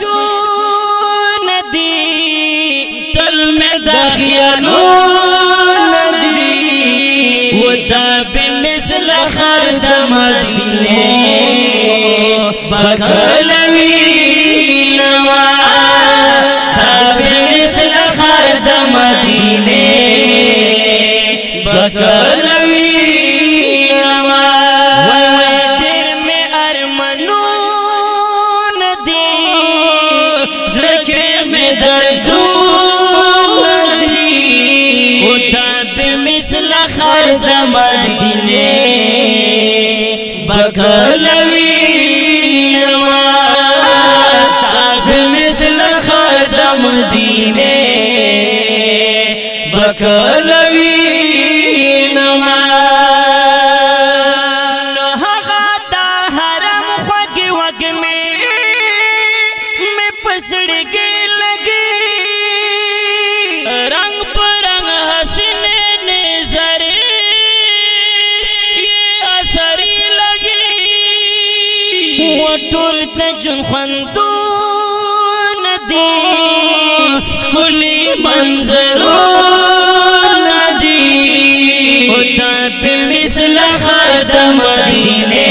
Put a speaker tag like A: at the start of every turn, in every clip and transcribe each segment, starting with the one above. A: شو ندی تل میں دا خیالو ندی و دا بمثل خرد مدینے بکلوی نوا دا بمثل خرد مدینے بکلوی کلوی نما تاب مثل خدم دینے بکلوی نما نو حرم خوگ وگ میں میں پسڑ گئے ټول د جون خوندو ندی کلی منظرو ندی او دا په مثل خدای مدینه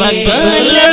A: بکل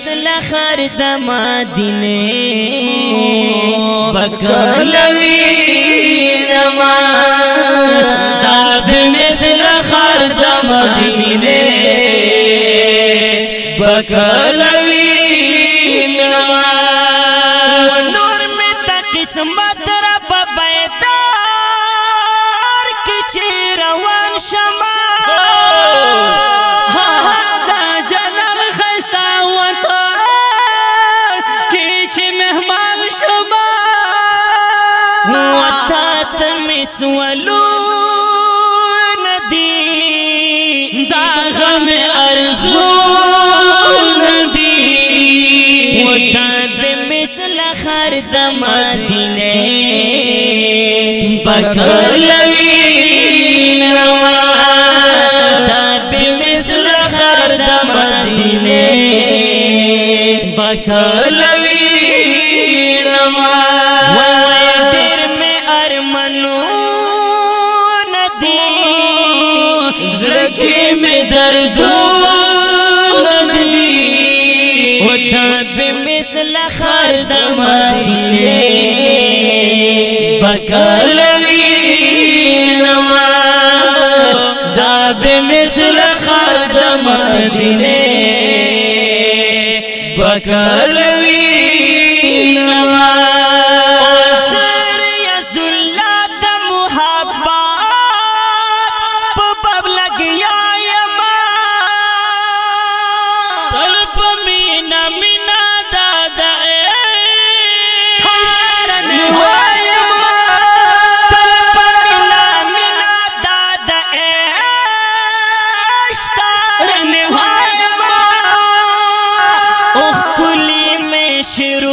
A: اسلا خار د مدینه پکلوی نما دا بن اسلا خار د مدینه پکلوی نما نور می تا قسم بدر په بیدار کی چی روان شم مهمل شما وتا مسولو ندی دا غم ارزو ندی وتا مسل لخر د مدینه بکلوی نوا تا کې مې دردونه دي او مثل نما دا مثل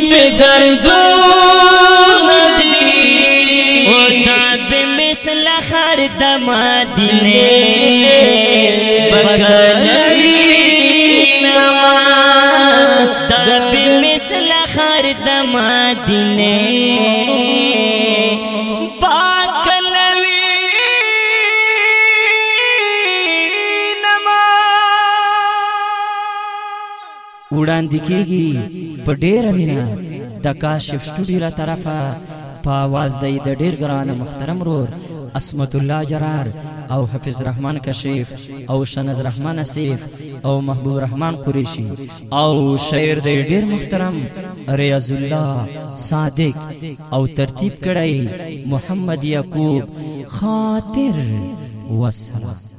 A: मिसल ख़ारदिने त बि मिसल ख़ारद دینے وړاندې کیږي په ډیره مینا د کاشف سټوډیو له طرفه په आवाज د ډیر ګران محترم رور اسمت الله جرار او حفیظ رحمان کشیف او شنز رحمان اسیف او محبوب رحمان قریشی او شاعر د ډیر محترم ریاض الله صادق او ترتیب کړی محمد یعقوب خاطر وسلام